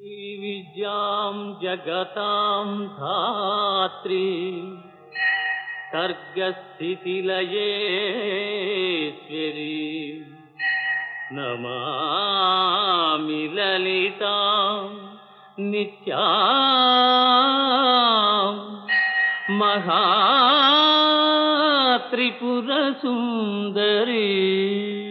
विद्यां जगतां धात्री सर्गस्थितिलयेश्वरी। नमामि ललितां नित्या महात्रिपुरसुन्दरी।